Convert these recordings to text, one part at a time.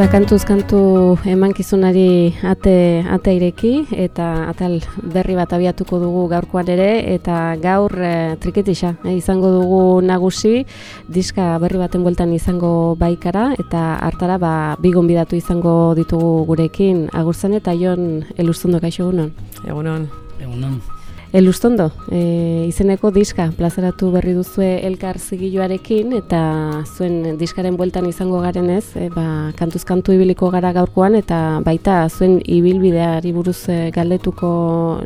Ba, kantuz kantu emankizunari ate, ate ireki eta atal berri bat abiatuko dugu gaurkoan ere eta gaur e, triketisa eh, izango dugu nagusi diska berri baten bueltan izango baikara eta hartara ba, bigon bidatu izango ditugu gurekin agurzan eta jon elustondo kaixo egunon. Egunon. Egunon. Elustondo, e, izeneko diska plazaratu berri duzue elkar zigiluarekin eta zuen diskaren bueltan izango garen ez, e, ba, kantuz kantu ibiliko gara gaurkoan eta baita zuen ibilbideari buruz e, galdetuko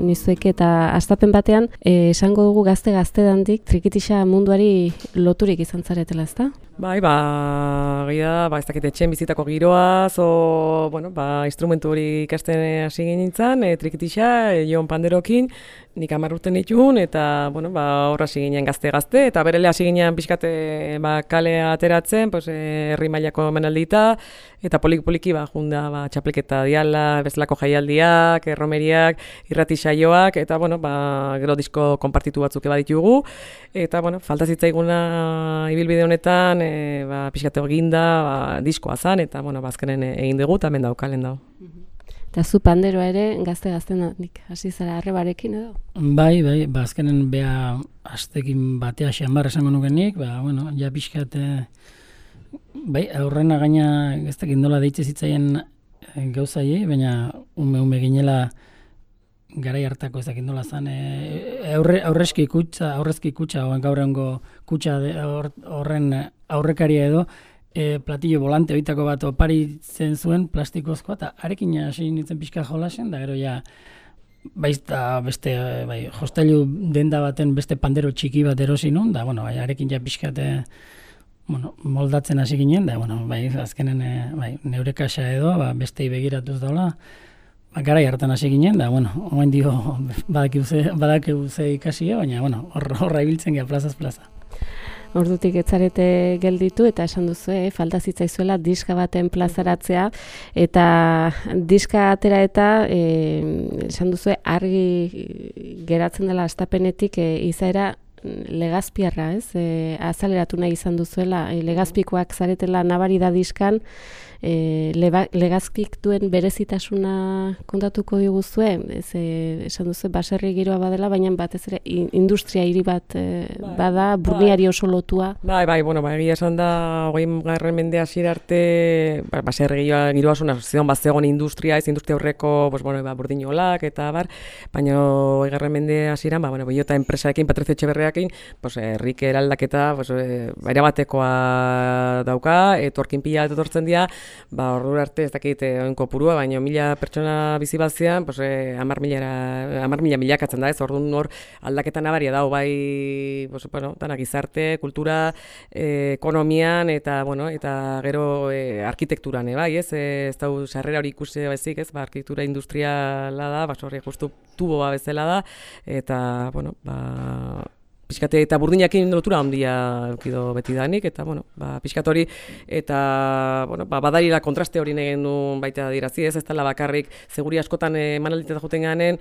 nizueke eta astapen batean esango dugu gazte gazte dandik trikitisa munduari loturik izan zaretela ezta? Bai, ba, gira, ba, ez dakit etxen bizitako giroa, zo, bueno, ba, instrumentu hori ikasten hasi ginen e, trikitisa, e, jon panderokin, nik amar urten eta, bueno, ba, horra hasi ginen gazte-gazte, eta berele hasi ginen pixkate, ba, kale ateratzen, pues, e, herri mailako menaldita, eta polik-poliki, ba, junda, ba, txapliketa diala, bezalako jaialdiak, erromeriak, irrati saioak, eta, bueno, ba, gero disko konpartitu batzuk eba ditugu, eta, bueno, falta zitzaiguna ibilbide honetan, e, ba, pixkate eginda, ba, diskoa zan, eta, bueno, bazkenen ba, egin dugu, eta mendau, kalen dau. Eta zu pandero ere, gazte gazten nik, hasi zara arrebarekin edo? Bai, bai, ba, bea astekin batea xambar esango nukenik, ba, bueno, ja pixkate, bai, aurrena gaina, ez dakit nola deitze zitzaien eh, gauzai, baina ume ume ginela, garai hartako ez dakit nola zan, e, aurre, aurrezki kutsa, aurrezki kutsa, oan gaur kutsa horren aurrekaria edo, e, platillo volante oitako bat opari zen zuen plastikozko, eta arekin hasi nintzen pixka jolasen, da gero ja, baizta beste, bai, hostelu denda baten beste pandero txiki bat erosi nun, da, bueno, bai, arekin ja pixkate, bueno, moldatzen hasi ginen, da, bueno, bai, azkenen, e, bai, neure kasa edo, ba, beste begiratuz daula, Ba, hartan hasi ginen, da, bueno, oain dio badaki uze ikasi, baina, bueno, horra ibiltzen gara plazaz plaza. Ordutik etzarete gelditu eta esan duzu, eh, falta zitzaizuela diska baten plazaratzea eta diska atera eta eh, esan duzu argi geratzen dela astapenetik eh, izaera legazpiarra, ez? E, azaleratu nahi izan duzuela, e, legazpikoak zaretela nabari da diskan, e, legazpik duen berezitasuna kontatuko diguzue, ez, e, esan duzu, baserri giroa badela, baina batez ere industria hiri bat e, bai, bada, bai. burniari oso lotua. Bai, bai, bueno, bai, esan da, hogei garren mende hasiera arte, ba, baserri giroa, giroa zuna, zion, bat zegoen industria, ez industria horreko, pues, bueno, ba, burdinolak, eta bar, baina hogei garren mende hasieran, ba, bueno, biota enpresarekin, Patrizio Etxeberriakin, pues, errike eraldaketa, pues, e, batekoa dauka, etorkin pila etortzen dira, ba, ordu arte ez dakit eh, oinko purua, baina mila pertsona bizi bazian, pues, eh, amar, milara, amar mila milakatzen da, ez? Ordu hor aldaketa nabaria dau, bai, pues, bueno, dana gizarte, kultura, eh, ekonomian, eta, bueno, eta gero eh, arkitekturan, eh, bai, ez, eh, ez dau sarrera hori ikusi baizik, ez, ba, arkitektura industriala da, ba, sorri, justu tubo ba bezala da, eta, bueno, ba, pixkate eta burdinakin lotura handia eukido beti danik, eta, bueno, ba, pixkat hori, eta, bueno, ba, badarira kontraste hori negen baita dirazi, ez, ez dela bakarrik, seguri askotan eh, juten ganen,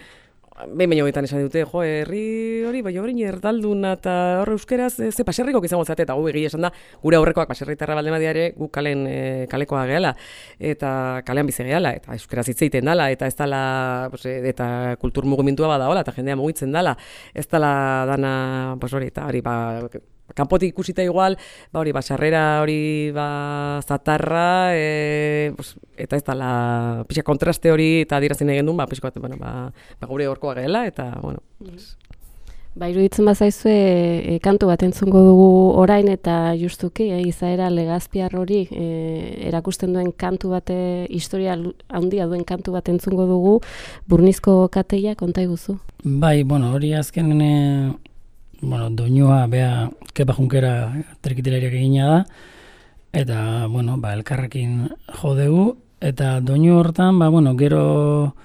behin baino getan esan dute, jo, herri hori, bai hori erdalduna eta hor euskeraz, e, ze paserriko izango zate, eta gu egia esan da, gure aurrekoak paserritarra balde ere, gu kalen e, kalekoa gehala, eta kalean bize gehala, eta euskeraz hitz egiten dala, eta ez dala, pues, e, eta kultur mugimentua bada hola, eta jendea mugitzen dala, ez dala dana, pues hori, eta hori, ba, kanpotik ikusita igual, ba hori, ba, sarrera hori, ba, zatarra, e, pues, eta ez da, la, pixa kontraste hori, eta adirazin egin duen, ba, pixko bat, bueno, ba, ba, gure horkoa gela, eta, bueno, pues. Ba, iruditzen bazaizu e, kantu bat entzungo dugu orain eta justuki, e, izaera legazpiar hori e, erakusten duen kantu bate, historia handia duen kantu bat entzungo dugu, burnizko kateia konta iguzu? Bai, bueno, hori azken bueno, doinua bea kepa junkera trikitilariak egina da, eta, bueno, ba, elkarrekin jodegu, eta doinu hortan, ba, bueno, gero,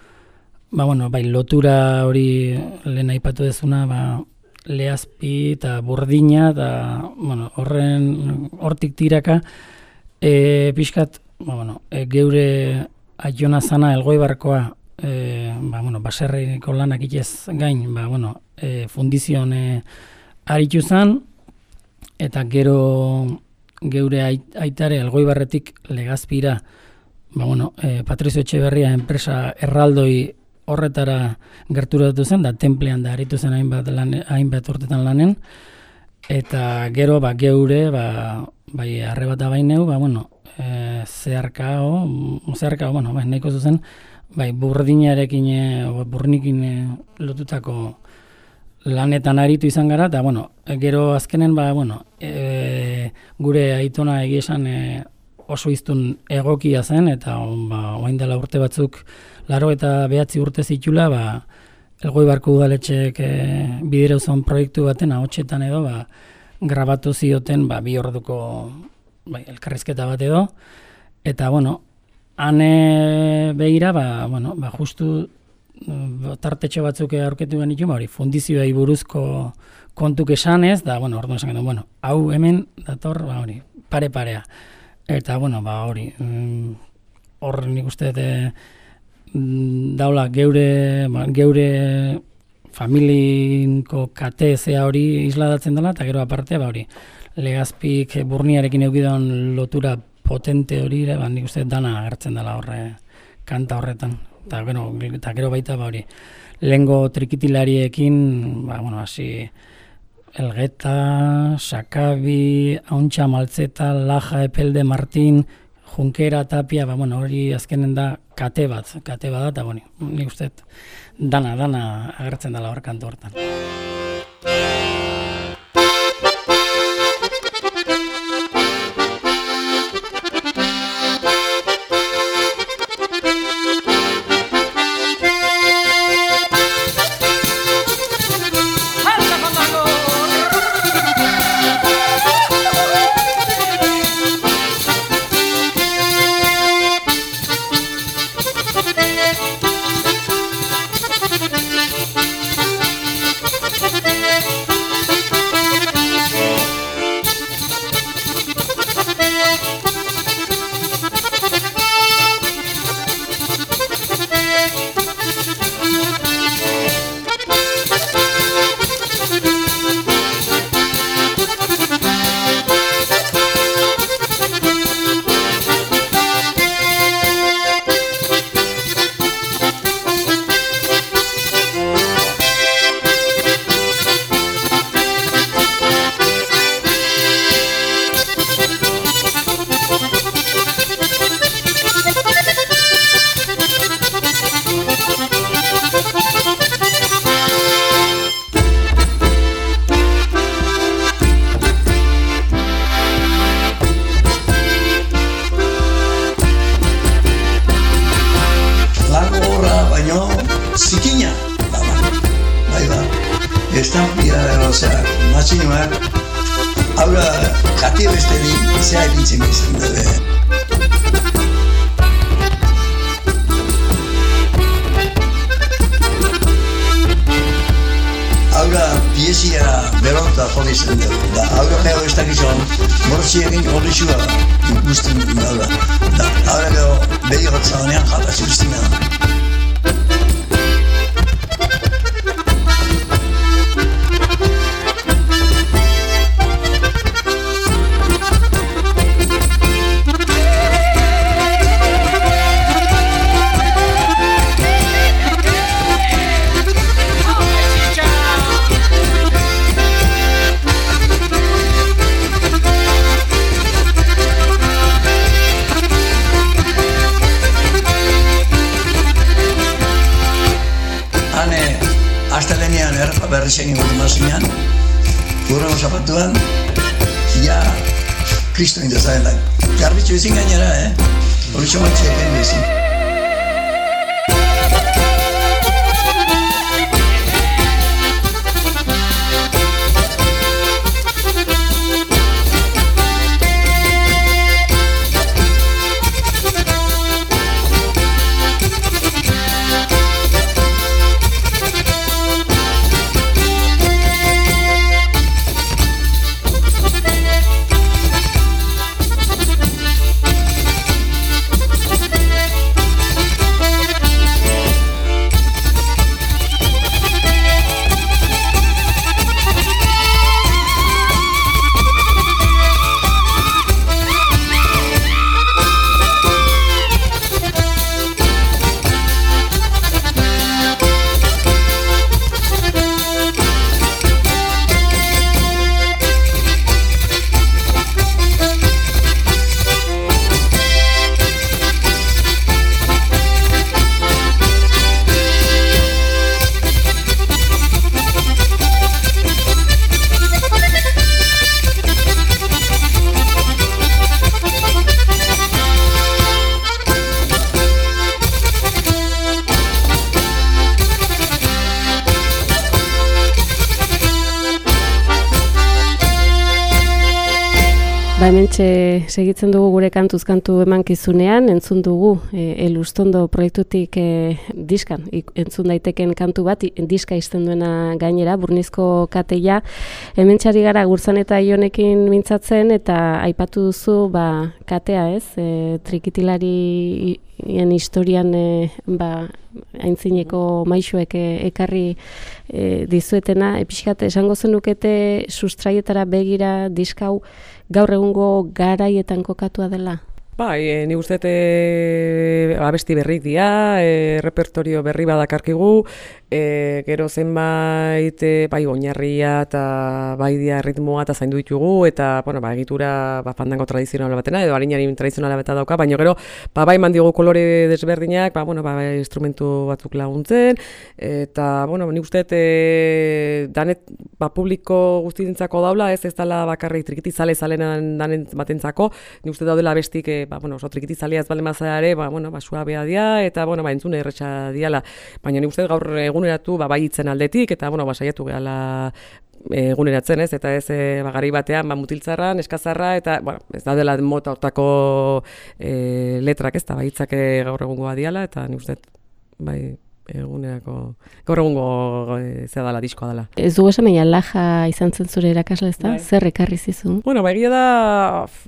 ba, bueno, bai, lotura hori lehen aipatu dezuna, ba, lehazpi eta burdina, eta, bueno, horren, hortik tiraka, e, pixkat, ba, bueno, e, geure aiona zana elgoi barkoa, e, ba, bueno, baserriko lanak itez gain, ba, bueno, e, fundizion e, aritu zan, eta gero geure aitare elgoi barretik legazpira, ba, bueno, e, Patrizio Etxeberria enpresa erraldoi horretara gerturatu zen, da templean da aritu zen hainbat, lan, hainbat urtetan lanen, eta gero ba, geure, ba, bai arre bat abaineu, ba, bueno, e, zeharka, o, zeharka, bueno, bai, nahiko zuzen, bai, burdinarekin, e, burnikin e, lotutako lanetan aritu izan gara, eta, bueno, gero azkenen, ba, bueno, e, gure aitona egiesan e, oso iztun egokia zen, eta ba, oain dela urte batzuk, laro eta behatzi urte zitula, ba, elgoi barko udaletxek e, bidire proiektu baten, ahotsetan edo, ba, grabatu zioten, ba, bi orduko bai, elkarrizketa bat edo, eta, bueno, ane behira, ba, bueno, ba, justu tartetxo batzuk aurketu genitu, ba, hori, fundizioa buruzko kontuk esanez, da, bueno, orduan esan bueno, hau hemen dator, ba, hori, pare-parea. Eta, bueno, ba, hori, mm, hor nik uste dute mm, daula geure, ba, geure familinko kate zea hori isladatzen dela, eta gero aparte, ba, hori, legazpik burniarekin eukidon lotura potente hori, ba, nik uste dana agertzen dela horre kanta horretan. Eta, bueno, eta gero baita, ba, hori, lehengo trikitilariekin, ba, bueno, hasi, Elgeta, Sakabi, Auntxa Maltzeta, Laja, Epelde, Martin, Junkera, Tapia, ba, bueno, hori azkenen da kate bat, kate bat eta bueno, nik uste, dana, dana agertzen dela hor kantu hortan. Thank you. Hementxe segitzen dugu gure kantuz kantu emankizunean, entzun dugu e, elustondo proiektutik e, diskan, entzun daiteken kantu bat, diska izten duena gainera, burnizko kateia. Hementxari gara gurzan eta ionekin mintzatzen, eta aipatu duzu ba, katea ez, e, trikitilari historian e, ba, aintzineko maixuek e, ekarri e, dizuetena, episkat esango zenukete sustraietara begira diskau gaur egungo garaietan kokatua dela? Bai, e, ni uste e, abesti berrik dira, e, repertorio berri badakarkigu, e, gero zenbait e, bai oinarria eta bai dia ritmoa eta zaindu ditugu eta bueno, ba, egitura ba, fandango tradizionala batena edo harinari tradizionala beta dauka, baina gero ba, bai mandigu kolore desberdinak, ba, bueno, ba, instrumentu batzuk laguntzen eta bueno, ni uste e, danet ba, publiko guztientzako daula, ez ez dela bakarrik trikiti zale zalenan danen batentzako, ni uste daudela bestik e, ba, bueno, oso trikitizalea ez bale ere, ba, bueno, ba, suabea dia, eta, bueno, ba, entzune erretxa diala. Baina nik uste gaur eguneratu, ba, bai itzen aldetik, eta, bueno, ba, saiatu gehala eguneratzen ez, eta ez e, ba, gari batean, ba, mutiltzarra, neskazarra, eta, bueno, ez da dela mota hortako e, letrak ez, eta bai itzake gaur egungoa diala, eta nik uste, bai, egunerako gaur egungo e, zea dela diskoa dela. Ez dugu esan baina laja izan zen zure erakasle ezta? Bai. Zer ekarri zizun? Bueno, ba, egia da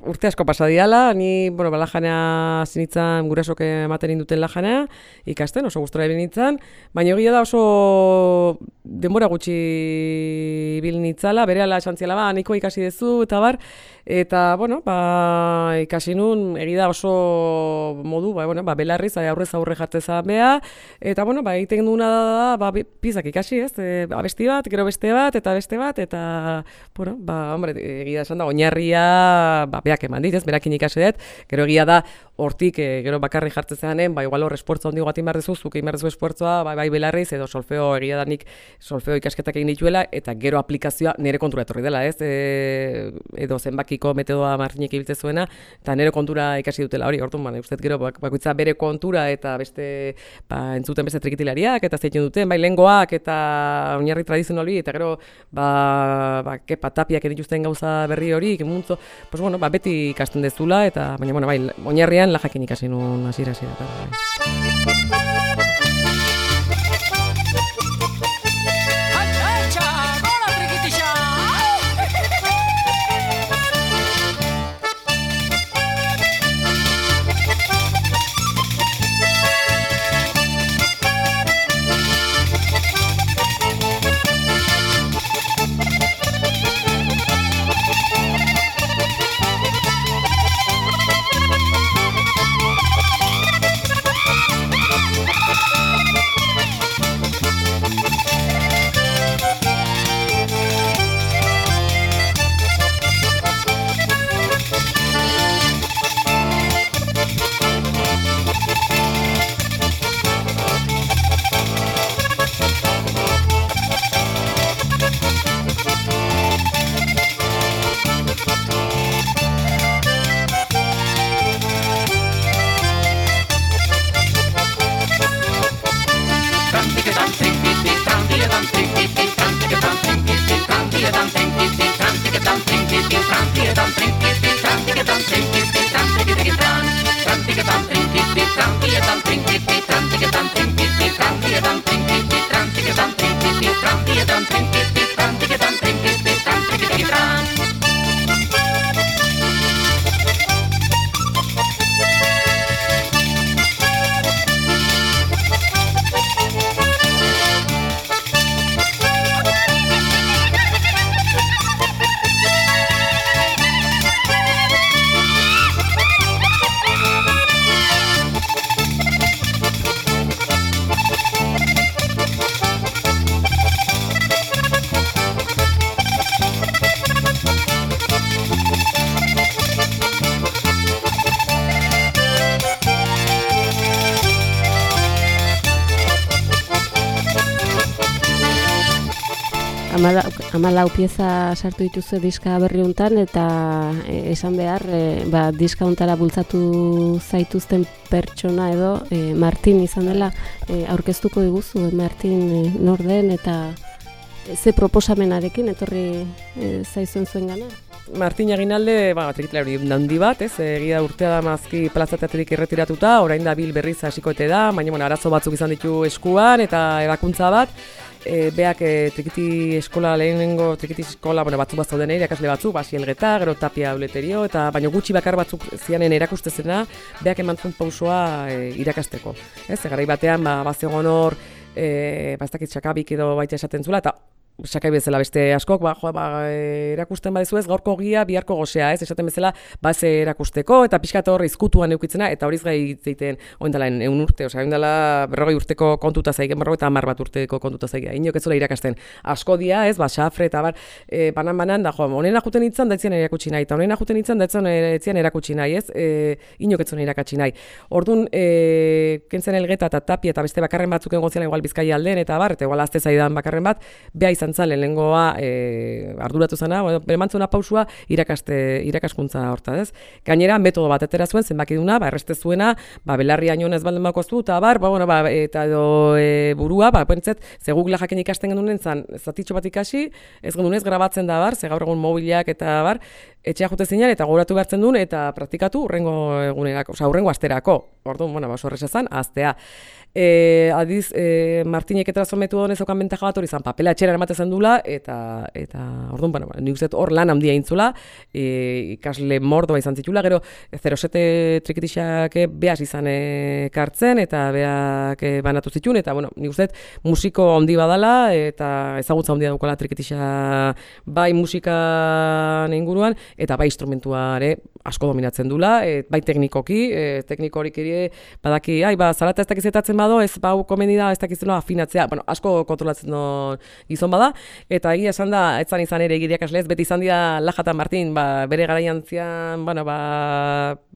urte asko pasa diala, ni, bueno, ba, lajanea zinitzan gurasoke ematen induten lajanea, ikasten, oso gustora nintzen, baina egia da oso denbora gutxi bil nitzala, bere ala esan ziala, ba, niko ikasi dezu, eta bar, eta, bueno, ba, ikasi nun, egida oso modu, ba, bueno, ba, belarriz, aurrez aurre jartezan beha, eta, bueno, ba, egiten duna da, da ba, pizak ikasi, ez, e, ba, besti bat, gero beste bat, eta beste bat, eta, bueno, ba, hombre, egida esan da, oinarria, ba, beak eman dit, ez, berakin ikasi dut, gero egia da, hortik, e, gero bakarri jartzezanen, ba, igual hor esportza hondi guatin behar dezu, zuke behar dezu esportzoa, ba, bai belarriz, edo solfeo egia da nik solfeo ikasketak egin dituela, eta gero aplikazioa nire kontura etorri dela, ez, e, edo zenbakiko metodoa martinek ibiltze zuena, eta nire kontura ikasi dutela hori, orduan, ba, uste gero, bakoitza bere kontura, eta beste, ba, entzuten beste trikitilariak, eta zeitzen duten, bai, lengoak, eta oinarri tradizionali, eta gero, ba, ba, kepa tapiak dituzten gauza berri hori, kemuntzo, pues, bueno, ba, beti ikasten dezula, eta, baina, bueno, bai, oinarrian lajakin ikasi nun hasiera hasiera. Bai. Amalau pieza sartu dituzu diska berri hontan eta e, esan behar e, ba, diska hontara bultzatu zaituzten pertsona edo e, Martin izan dela e, aurkeztuko diguzu e, Martin e, norden eta ze proposamenarekin etorri e, zaizuen zuen gana? Martin Aginalde, ba, trikitilari handi bat, ez, egia urtea da mazki plazataterik erretiratuta, orain da bil berriz hasikoete da, baina bueno, arazo batzuk izan ditu eskuan eta ebakuntza bat, e, beak e, trikiti eskola lehenengo trikiti eskola bueno, batzuk bat zauden irakasle batzuk, basi elgeta, gero tapia uleterio, eta baino gutxi bakar batzuk zianen erakustezena, beak eman zuen pausoa e, irakasteko. Ez, garai batean, ba, bazegon hor, e, ba, ez dakit txakabik edo baita esaten zula, eta sakai bezala beste askok, ba, jo, ba, erakusten badizu ez, gaurko gia, biharko gozea, ez, esaten bezala, ba, ze erakusteko, eta pixkat hor izkutuan eukitzena, eta horiz gai zeiten, oin dela, egun urte, osea, oin dela, berrogei urteko kontuta zaigen, berrogei eta hamar bat urteko kontuta zaigen, inok ez irakasten, asko dia, ez, ba, xafre, eta bar, e, banan, banan, da, jo, honen ajuten itzan, da etzien erakutsi nahi, eta honen ajuten itzan, da etzien erakutsi nahi, ez, e, inok ez irakatsi nahi. Orduan, e, kentzen elgeta eta tapia eta beste bakarren batzuk egon igual bizkai alden, eta bar, eta igual azte zaidan bakarren bat, beha izan zan lehenengoa e, arduratu zena, bueno, bere mantzuna pausua irakaste, irakaskuntza horta, ez? Gainera, metodo bat etera zuen, zenbaki duna, ba, erreste zuena, ba, belarri haino ez baldin bako zu, eta bar, ba, bueno, ba, eta edo e, burua, ba, pentzet, ze Google jaken ikasten genuen zan, zatitxo bat ikasi, ez genuen ez grabatzen da bar, ze gaur egun mobiliak eta bar, etxea jute zinean eta gogoratu behartzen duen eta praktikatu urrengo egunerako, oza, urrengo asterako. Orduan, bueno, ba, horrez aztea. E, adiz, e, Martinek eta zometu honez okan bentaja bat hori zan, papela etxera ematen dula, eta, eta orduan, bueno, nik uste hor lan handia intzula, e, ikasle mordoa izan zitula, gero, zerosete trikitixak behaz izan e, kartzen, eta behak e, banatu zitun, eta, bueno, nik uste musiko handi badala, eta ezagutza handia daukala trikitixa bai musika inguruan, eta bai instrumentuare asko dominatzen dula, e, bai teknikoki, e, tekniko horik ere, badaki, ai, ba, zarata ez dakizetatzen bado, ez bau komeni da, ez dakizeno afinatzea, bueno, asko kontrolatzen do gizon bada, eta egia esan da, etzan izan ere egideak ez beti izan dira Lajatan Martin, ba, bere garaian zian, bueno, ba,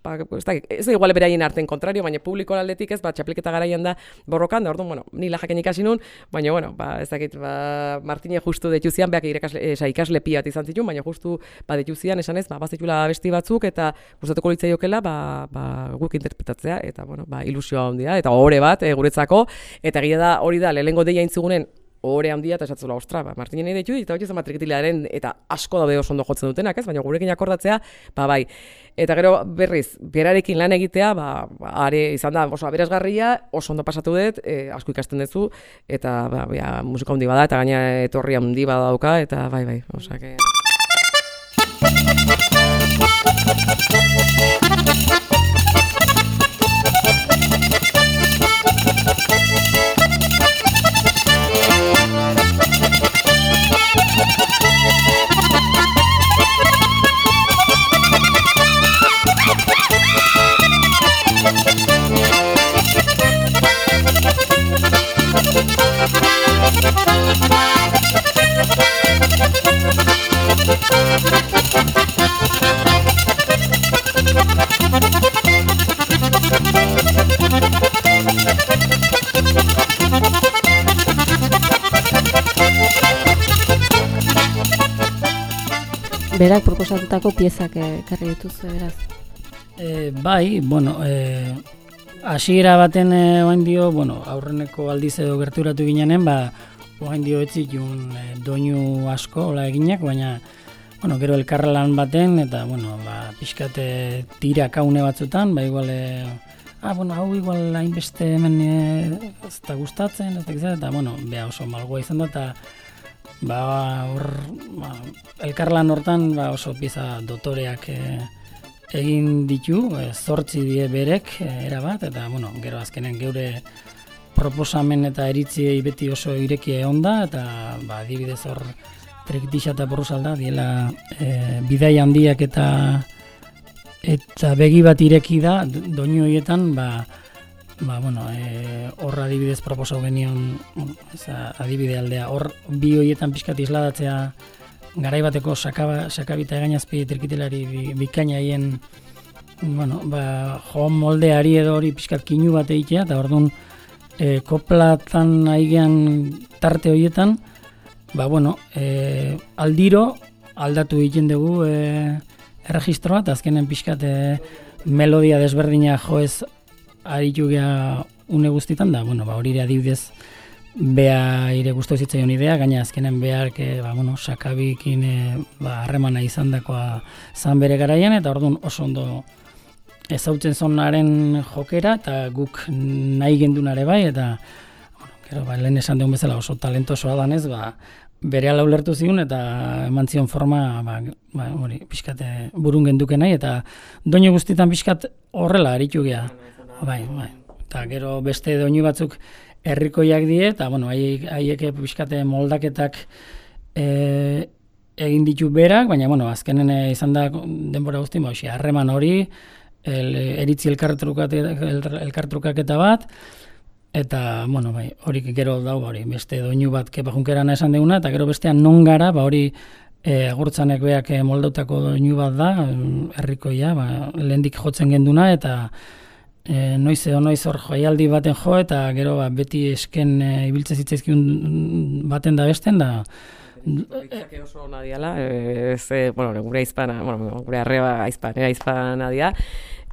ba, ez da, ez da igual beraien arten kontrario, baina publiko aldetik ez, ba, txapliketa garaian da borrokan, da, orduan, bueno, ni lajaken ikasi nun, baina, bueno, ba, ez dakit, ba, Martine justu detu zian, behak irakasle, esa, ikasle piat izan zituen, baina justu, ba, detu zian, esan ez, ba, bazitula besti batzuk, eta gustatuko litzaiokela, ba, ba, guk interpretatzea, eta, bueno, ba, ilusioa handia, eta ore bat, e, guretzako, eta gila da, hori da, lehenengo deia intzugunen, ore handia eta esatzula ostra, ba, Martinen ditu, eta hori zama trikitilearen, eta asko daude oso ondo jotzen dutenak, ez? Baina gurekin akordatzea, ba, bai. Eta gero berriz, berarekin lan egitea, ba, ba are izan da, oso aberazgarria, oso ondo pasatu dut, e, asko ikasten duzu, eta ba, ba, musika handi bada, eta gaina etorri handi bada dauka, eta bai, bai, osak. Berak proposatutako piezak ekarri dituzu beraz. E, bai, bueno, e, hasiera baten e, oain dio, bueno, aurreneko aldiz edo gerturatu ginenen, ba, oain dio etzik un e, doinu asko, ola eginak, baina, bueno, gero elkarrelan baten, eta, bueno, ba, pixkate tira kaune batzutan, ba, igual, e, ah, bueno, hau igual hainbeste hemen e, ez da gustatzen, ez da eta, bueno, beha oso malgoa izan da, eta, ba, hor, ba, elkarlan hortan ba, oso pieza dotoreak e, egin ditu, e, zortzi die berek e, erabat, eta bueno, gero azkenen geure proposamen eta eritziei beti oso ireki egon da, eta ba, dibidez hor trekitisa eta borruzalda, diela e, bidai handiak eta eta begi bat ireki da, doinu horietan, ba, Ba, bueno, e, hor adibidez proposau genion, ez, adibide aldea, hor bi hoietan pixkat isladatzea garaibateko sakaba, sakabita egainazpi trikitelari bikaina hien, bueno, ba, jo moldeari edo hori pixkat kinu bat egitea, eta hor dun, e, koplatan aigean tarte horietan, ba, bueno, e, aldiro aldatu egiten dugu e, erregistroa, eta azkenen pixkat e, melodia desberdina joez aritu gea une guztitan da, bueno, ba, hori adibidez bea ire guztu zitzaion idea, gaina azkenen behark, e, ba, bueno, sakabikin e, ba, harremana izan dakoa zan bere garaian, eta orduan oso ondo ezautzen zonaren jokera, eta guk nahi gendunare bai, eta bueno, gero, ba, lehen esan dugun bezala oso talentosoa danez, ba, bere ala ulertu zion eta eman zion forma ba, ba, hori, pixkate burun genduke nahi eta doinu guztietan pixkat horrela aritu gea. Bai, bai. Eta gero beste doinu batzuk herrikoiak die eta bueno, haiek haiek pixkate moldaketak e, egin ditu berak, baina bueno, azkenen e, izan da denbora guzti, ba, harreman hori, el, eritzi elkartrukaketa bat, Eta, bueno, bai, hori gero dau, hori, beste doinu bat kepa junkerana esan deuna, eta gero bestean non gara, ba, hori e, agurtzanek beak e, moldautako doinu bat da, herrikoia, ba, lehendik jotzen genduna, eta e, noiz edo noiz hor joialdi baten jo, eta gero ba, beti esken e, ibiltzen zitzaizkiun baten da besten, da, Itzake oso ona diala, ez, bueno, gure aizpana, bueno, gure arreba aizpana, aizpana dia,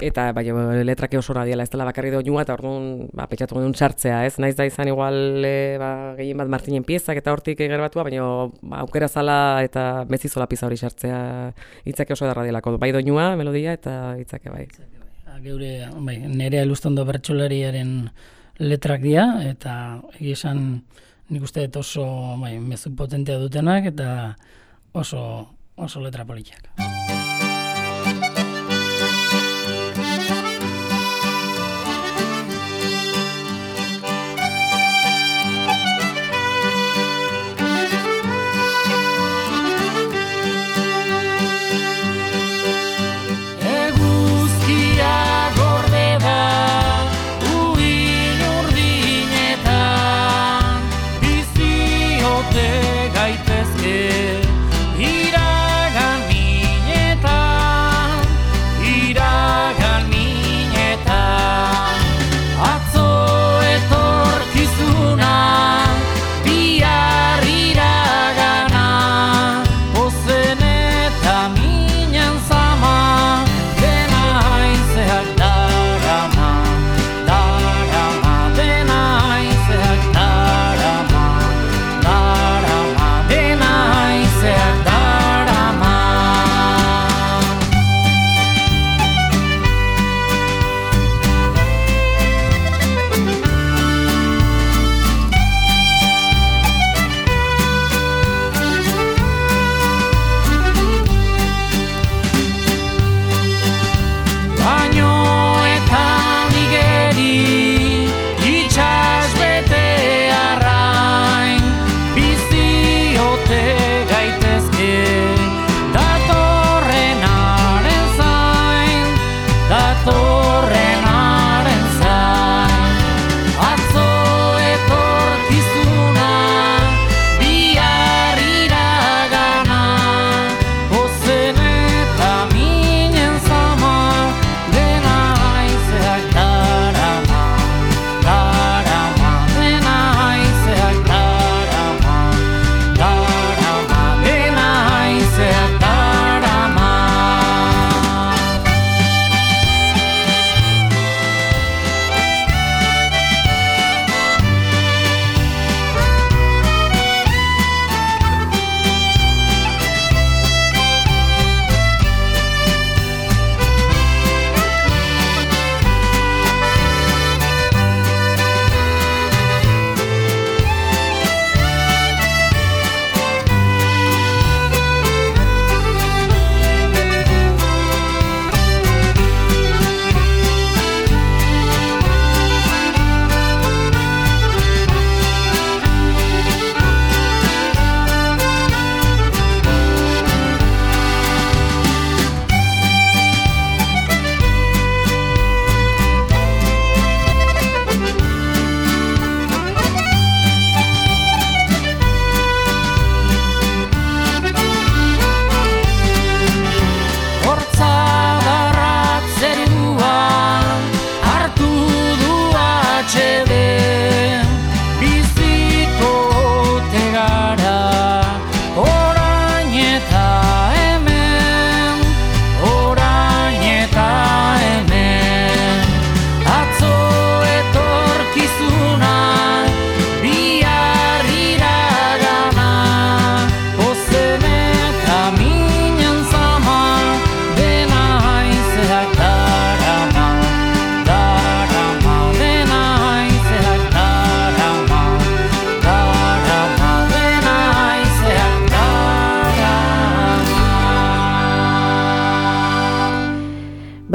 eta bai, letrake oso radiala, ez dela bakarri doinua, eta orduan, ba, petxatu duen sartzea, ez? Naiz da izan igual, e, ba, gehien bat martinen piezak eta hortik egerbatua, baina ba, aukera zala eta mezizola pizza hori sartzea hitzake oso da radialako. Bai doinua, melodia eta hitzake bai. bai. Geure, bai, nere elustondo bertsolariaren letrak dira, eta egia esan nik uste dut oso bai, mezu potentea dutenak, eta oso, oso letra politiak.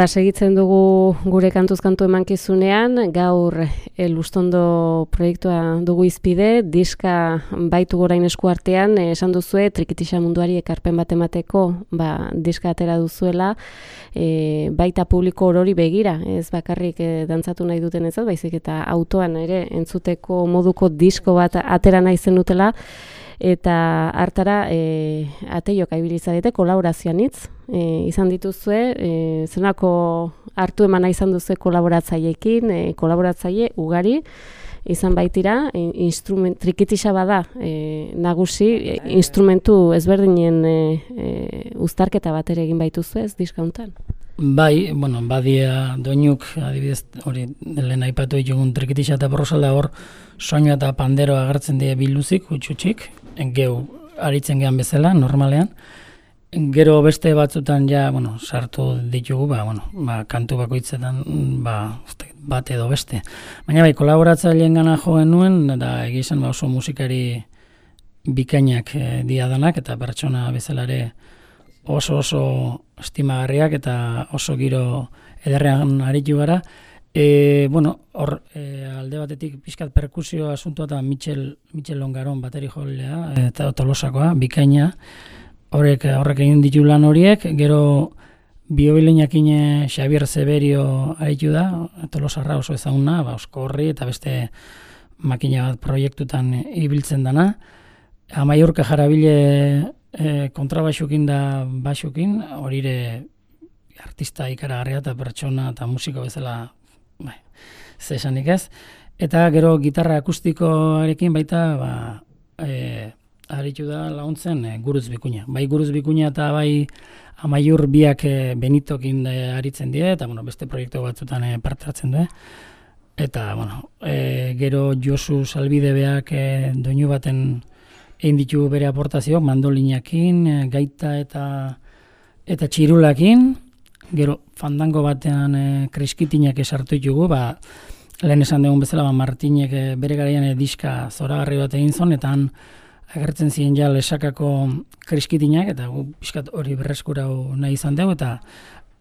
Segitzen dugu gure kantuz kantu emankizunean, gaur elustondo proiektua dugu izpide, diska baitu gorain esku artean, eh, esan duzue, trikitisa munduari ekarpen bat emateko, ba, diska atera duzuela, e, baita publiko orori begira, ez bakarrik e, dantzatu nahi duten ez, baizik eta autoan ere entzuteko moduko disko bat atera nahi zen dutela, eta hartara e, ateiok aibilizadete kolaborazioan hitz e, izan dituzue e, zenako hartu emana izan duzu kolaboratzaileekin e, kolaboratzaile ugari izan baitira e, instrument trikitisa bada e, nagusi e, instrumentu ezberdinen e, e, uztarketa bat ere egin baituzu ez diskauntan Bai, bueno, badia doinuk, adibidez, hori, lehen aipatu ditugun trikitisa eta borrosalda hor, soinu eta pandero agertzen die biluzik, utxutxik, geu aritzen gehan bezala, normalean. Gero beste batzutan ja, bueno, sartu ditugu, ba, bueno, ba, kantu bakoitzetan, ba, bat edo beste. Baina bai, kolaboratzaileen gana joen nuen, eta egizan ba, oso musikari bikainak e, diadanak, eta pertsona bezalare oso oso estimagarriak, eta oso giro ederrean aritu gara. E, bueno, hor, e, alde batetik pixkat perkusio asuntua eta Michel, Michel Longaron bateri jolea, eta tolosakoa, bikaina, horrek, horrek egin ditu lan horiek, gero biobileinakin Xavier Severio aritu da, tolosarra oso ezaguna, ba, osko horri, eta beste makina bat proiektutan ibiltzen dana. Amaiurka jarabile e, kontrabaxukin da baxukin, horire artista ikaragarria eta pertsona eta musiko bezala bai, zesanik ez. Eta gero gitarra akustikoarekin baita, ba, e, aritu da launtzen e, guruz bikuña. Bai guruz bikuña eta bai amaiur biak e, benitokin e, aritzen die, eta bueno, beste proiektu batzutan e, parte hartzen du. Eta, bueno, e, gero Josu Salbide beak e, doinu baten egin ditu bere aportazioak, mandolinakin, e, gaita eta eta txirulakin, gero fandango batean e, kriskitinak esartu ditugu, ba, lehen esan dugun bezala, ba, Martinek e, bere garaian e, diska zoragarri bat egin zon, eta han agertzen ziren ja lesakako kriskitinak, eta gu pixkat hori berreskura nahi izan dugu, eta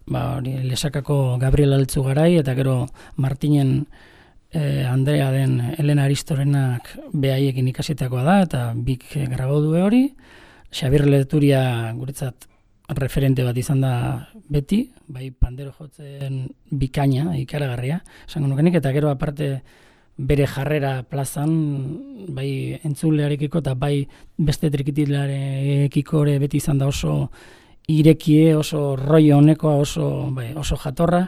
ba, hori lesakako Gabriel Altzu garai, eta gero Martinen e, Andrea den Elena Aristorenak behaiekin ikasitakoa da, eta bik grabo du hori, Xabir Leturia guretzat referente bat izan da beti, bai pandero jotzen bikaina, ikaragarria, esango nukenik, eta gero aparte bere jarrera plazan, bai entzulearekiko eta bai beste trikitilarekiko ere beti izan da oso irekie, oso roi honekoa, oso, bai, oso jatorra,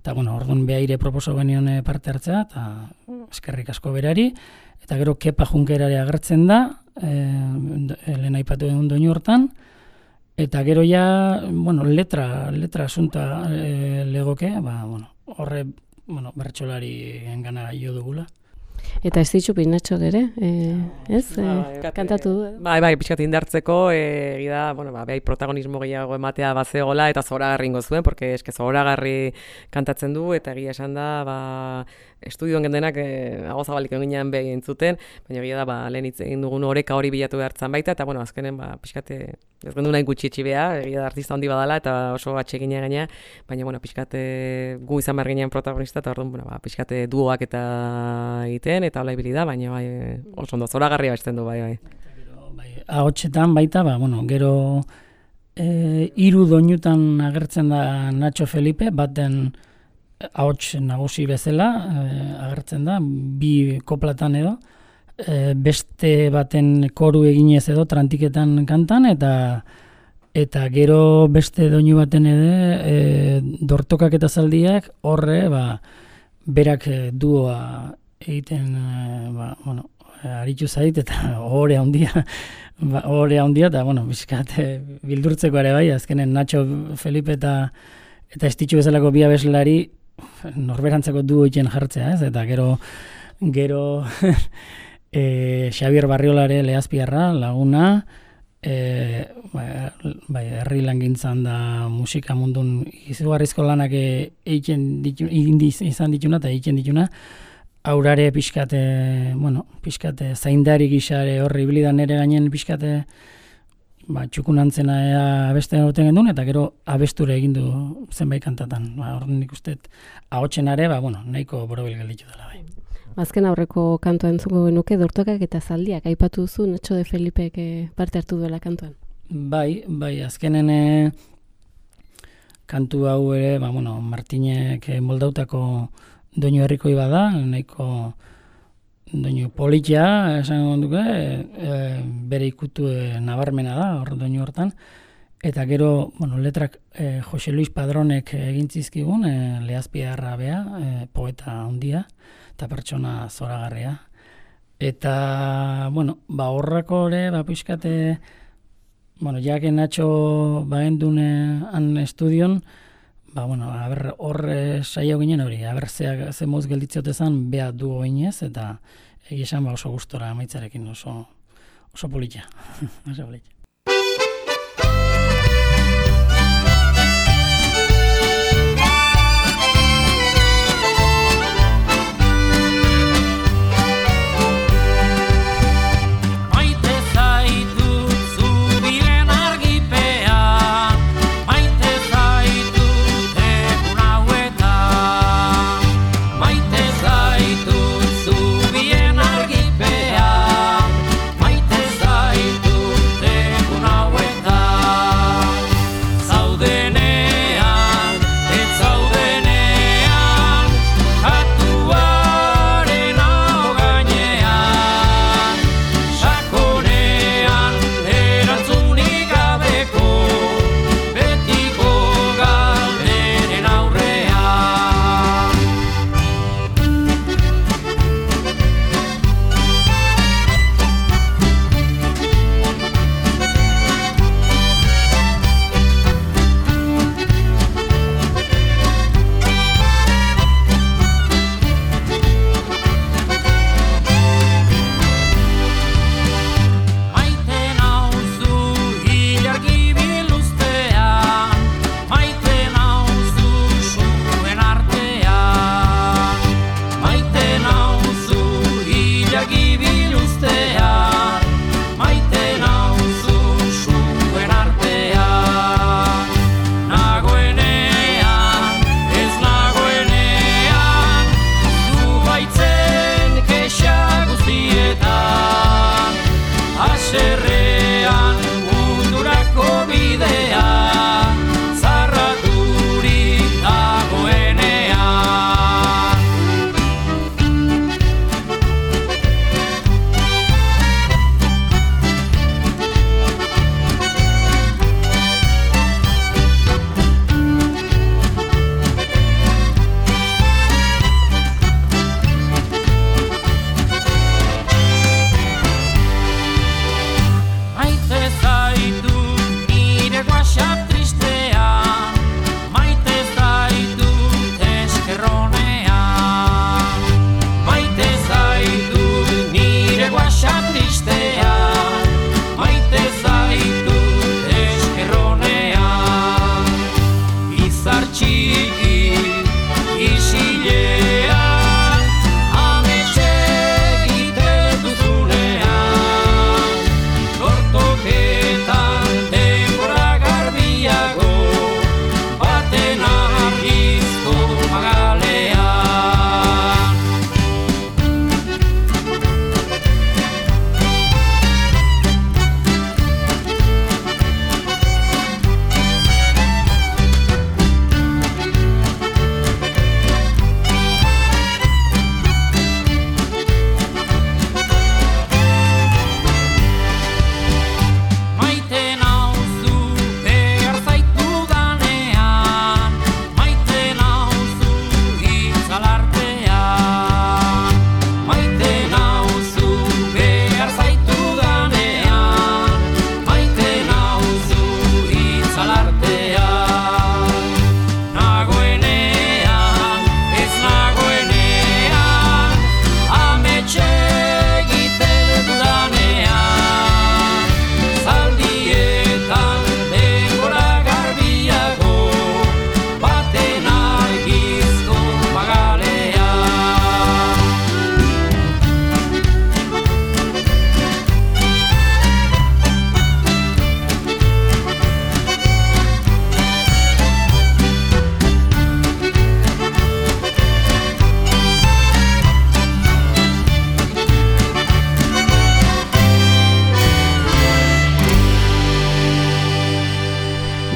eta bueno, orduan behaire proposo genion eh, parte hartzea, eta eskerrik asko berari, eta gero kepa junkerare agertzen da, e, lehen aipatu egun doinu hortan, Eta gero ja, bueno, letra, letra asunta e, legoke, ba, bueno, horre, bueno, bertxolari engana jo dugula. Eta ez ditzu pinatxo gere, e, ez? Ba, e, kantatu du. Bai, bai, pixkat indartzeko, e, da, bueno, ba, behai protagonismo gehiago ematea bazegola, eta zora garri zuen, porque eske zora garri kantatzen du, eta egia esan da, ba, estudioan gendenak e, ago zabalik eginean behin entzuten, baina egia da, ba, lehen hitz egin dugun oreka hori bilatu behartzen baita, eta, bueno, azkenen, ba, pixkate, ez gendu nahi gutxi etxibea, egia da artista handi badala, eta oso atxegina gaina, baina, bueno, pixkate gu izan behar ginean protagonista, eta orduan, bueno, ba, pixkate duoak eta egiten, eta hola ibili da, baina, bai, oso ondo, zora garria du, bai, bai. bai Ahotxetan baita, ba, bueno, gero e, iru doinutan agertzen da Nacho Felipe, baten ahots nagusi bezala e, agertzen da, bi koplatan edo, e, beste baten koru eginez edo trantiketan kantan, eta eta gero beste doinu baten edo e, dortokak eta zaldiak horre, ba, berak duoa egiten, ba, bueno, aritu zait, eta hori handia, ba, hori handia, eta, bueno, bizkat, bildurtzeko ere bai, azkenen Nacho Felipe eta eta estitxu bezalako bi abeslari norberantzako du egiten jartzea, ez? Eta gero gero e, Xavier Barriolare lehazpiarra laguna e, bai, herri langintzan da musika mundun izugarrizko lanak egiten ditu, izan dituna eta egiten dituna aurare pixkate, bueno, pixkate zaindari gixare horri bilidan ere gainen pixkate ba, txukunantzena ea abeste duten gendun, eta gero abesture egin du zenbait kantatan. Ba, hor nik uste, ahotxenare, ba, bueno, nahiko borobil gelditu dela. Bai. Azken aurreko kantua entzuko genuke, dortokak eta zaldiak, aipatu duzu, Nacho de Felipek eh, parte hartu duela kantuan. Bai, bai, azkenen eh, kantu hau ere, ba, bueno, Martinek eh, moldautako doinu herriko bada, nahiko doinu politia, esan duke, e, bere ikutu e, nabarmena da, hor doinu hortan, eta gero, bueno, letrak e, Jose Luis Padronek egintzizkigun, e, lehazpiarra bea, e, poeta handia, eta pertsona zoragarria. Eta, bueno, ba horrako ere, ba pixkate, bueno, jake natxo ba endune han estudion, ba, bueno, aber hor saio ginen hori, aber ze, ze moz gelditziote beha du oinez, eta egizan ba oso gustora amaitzarekin oso, oso politia. oso politia.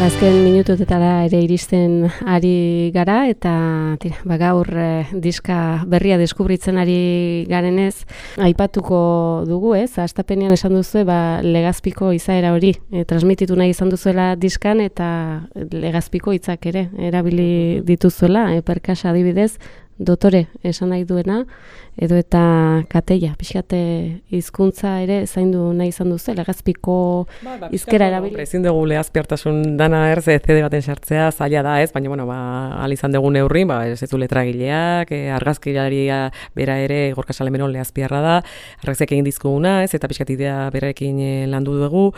Azken minututetara ere iristen ari gara eta tira, ba, gaur eh, diska berria deskubritzen ari garenez aipatuko dugu, ez? Astapenean esan duzu ba, legazpiko izaera hori e, transmititu nahi izan duzuela diskan eta legazpiko hitzak ere erabili dituzuela, e, perkasa adibidez, dotore esan nahi duena, edo eta kateia, pixkate hizkuntza ere zaindu nahi izan duzu, legazpiko ba, ba, izkera erabili. Ezin dugu lehazpiartasun dana erz CD baten sartzea zaila da ez, baina bueno, ba, al izan dugu neurri, ba, ez ez du letragileak, e, argazkilaria bera ere gorka salemenon lehazpiarra da, argazkiak egin dizkuguna ez, eta pixkat idea berarekin e, landu dugu,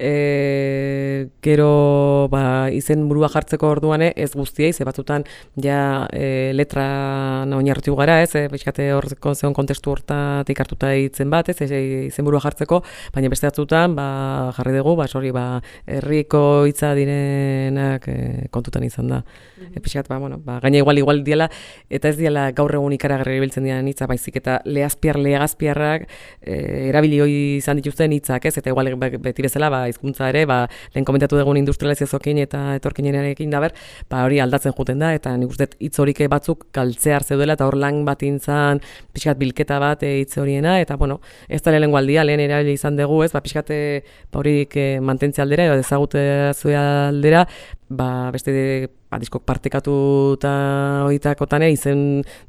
e, gero ba, izen burua jartzeko orduan ez guztiei, ze batzutan ja e, letra oinarritu gara ez, e, pixkate horreko asko zeon kontestu hortatik hartuta hitzen bat, ez, izenburua jartzeko, baina beste batzutan, ba, jarri dugu, ba, sorri, ba, herriko hitza direnak e, kontutan izan da. Mm -hmm. ba, bueno, ba, gaina igual, igual diela, eta ez diela gaur egun ikaragarri biltzen dian hitza, baizik eta lehazpiar, lehazpiarrak e, erabili hoi izan dituzten hitzak, ez, eta igual beti bezala, ba, izkuntza ere, ba, lehen komentatu dugun industrializazokin eta etorkinenarekin da ber, ba, hori aldatzen juten da, eta nik uste hitz horik batzuk galtzea hartze duela, eta hor lan bat intzan, pixkat bilketa bat e, horiena, eta bueno, ez da lehen aldia, lehen erabili izan dugu, ez, ba, pixkat eh, ba, horik e, mantentzea aldera, edo ezagute zuea aldera, ba, beste ba, diskok partekatu eta horitakotan, e, izen,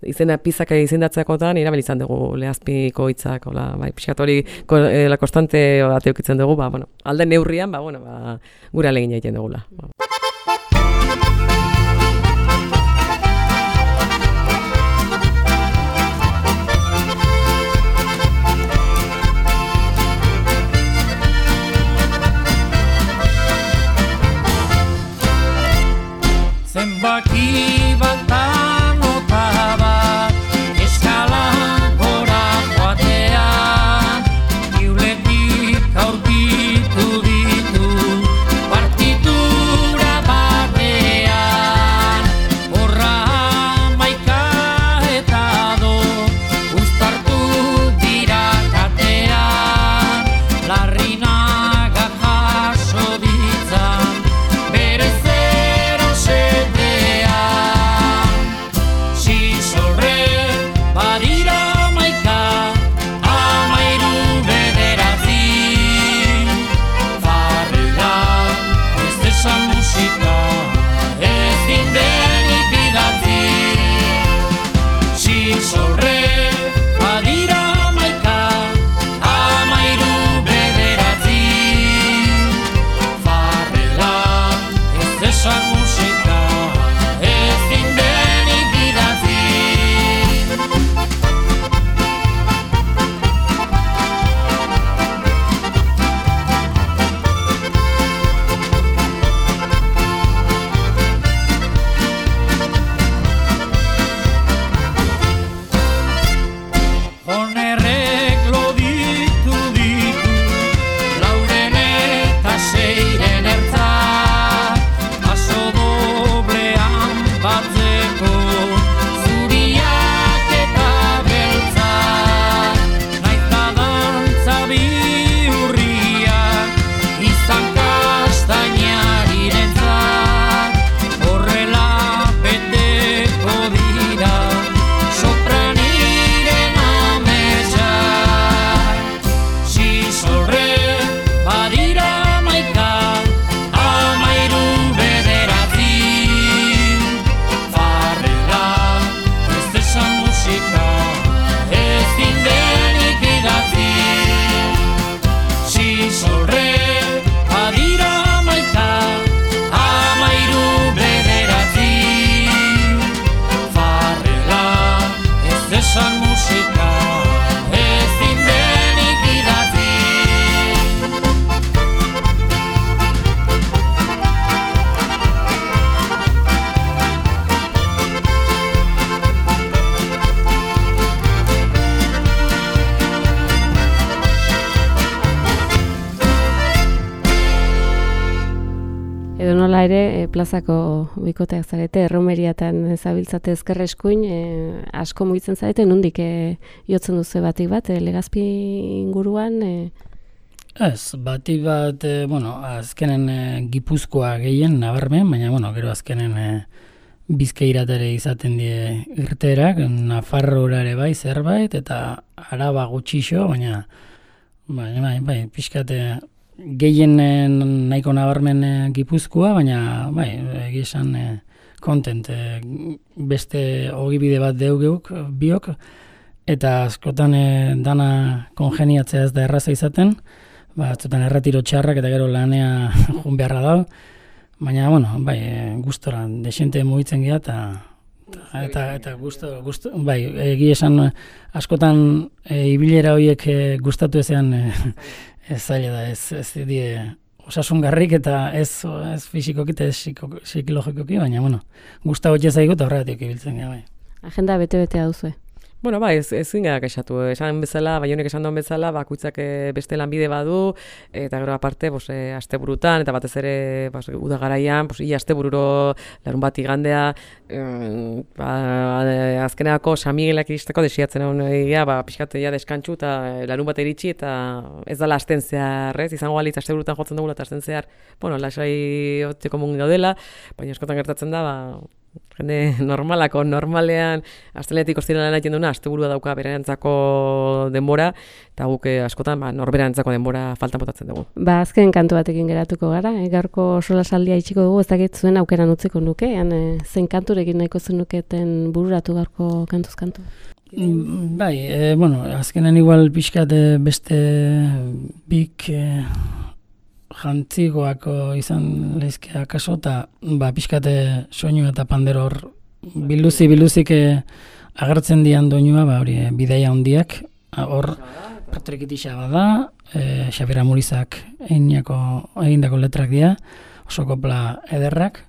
izena pizak izendatzeakotan, erabili izan dugu lehazpiko hitzak, hola, bai, pixkat hori e, la konstante bat dugu, ba, bueno, alde neurrian, ba, bueno, ba, gure alegin egiten dugula. Ba. Zenbaki plazako bikoteak zarete, erromeriatan zabiltzate ezkerra eskuin, e, asko mugitzen zarete, nondik e, jotzen duzu batik bat, e, legazpi inguruan? E... Ez, bati bat, e, bueno, azkenen e, gipuzkoa gehien nabarmen, baina, bueno, gero azkenen e, bizkeirat izaten die irterak, Nafarroa ere bai zerbait, eta araba gutxixo, baina, bai, bai, bai, pixkate gehien e, nahiko nabarmen e, gipuzkoa, baina, bai, egizan e, kontent, e, beste ogibide bat deugeuk, biok, eta askotan dana kongeniatzea ez da erraza izaten, ba, atzutan erretiro txarrak eta gero lanea jun beharra dau. Baina, bueno, bai, gustora, desente mugitzen gira eta eta eta gusto, gusto, bai, egi esan askotan e, ibilera horiek gustatu ezean e, ez zaila da, ez, ez die osasungarrik eta ez, ez fizikoki eta ez psikologikoki, baina, bueno, gusta hori zaigu eta horretik ibiltzen gira, bai. Agenda bete-betea duzu, Bueno, ba, ez, ez zingak esatu. Esan bezala, bai honek esan duen bezala, bakuitzak eh, beste lanbide badu, eta gero aparte, bos, e, aste burutan, eta batez ere, bos, uda garaian, bos, ia aste bururo larun bat igandea, e, ba, azkeneako samigelak iristeko desiatzen hau egia, ba, pixkate ja deskantxu, eta larun bat iritsi, eta ez dala asten zehar, ez? Izango balitz aste burutan jotzen dugula, eta asten zehar, bueno, lasai otzeko mungi gaudela, baina eskotan gertatzen da, ba, jende normalako, normalean, asteletik ostirala egiten duna, asteburua dauka berantzako denbora, eta guk eh, askotan ba, norberantzako denbora faltan botatzen dugu. Ba, azken kantu batekin geratuko gara, e, gaurko sola saldia itxiko dugu, ez dakit zuen aukeran utziko nuke, e, zen kanturekin nahiko zenuketen bururatu gaurko kantuz kantu? Mm, bai, e, bueno, azkenan igual pixkat beste bik e, jantzigoako izan lehizke akaso, eta ba, pixkate soinu eta pandero hor biluzi biluzik eh, agertzen dian doinua, ba, hori eh, bideia hondiak, hor pertrikitisa bada, e, Xabira Murizak egindako letrak dira, oso kopla ederrak,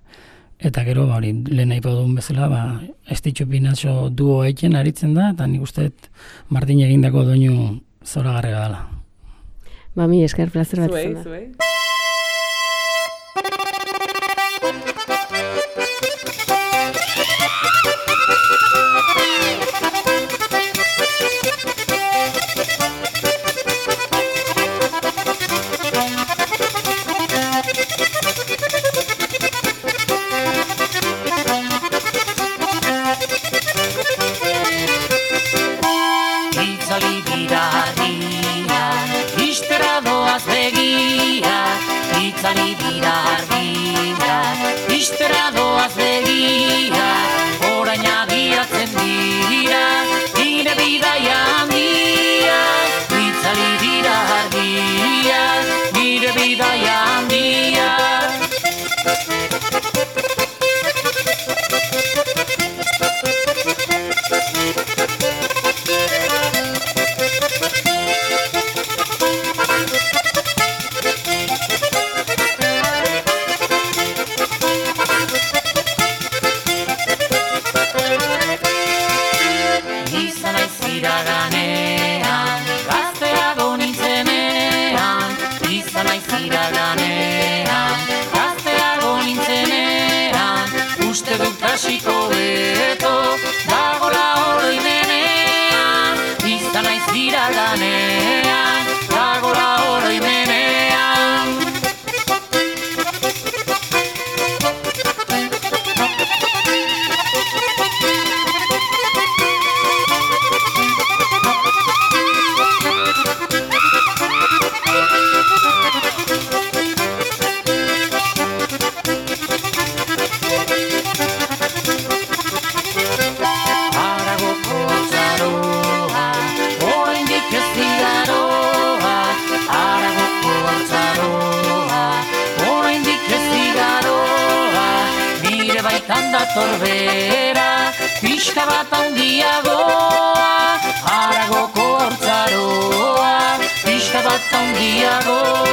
eta gero, ba, hori, lehen nahi duen bezala, ba, ez ditxu duo eiken aritzen da, eta nik uste Martin egindako doinu zora garrega dela. Ba, mi esker plazer bat zuei, zuei. Torbera, pixka bat handiagoa, haragoko hortzaroa, pixka bat handiagoa.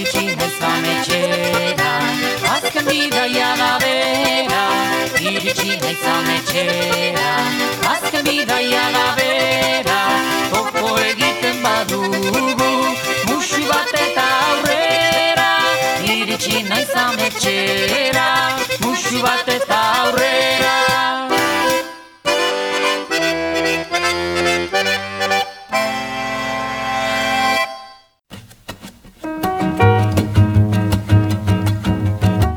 iritsi ez ametxera Azken bidaia da bera, iritsi ez ametxera Azken bidaia da bera, koko egiten badugu Musi bat eta aurrera, iritsi naiz ametxera Musi bat eta aurrera.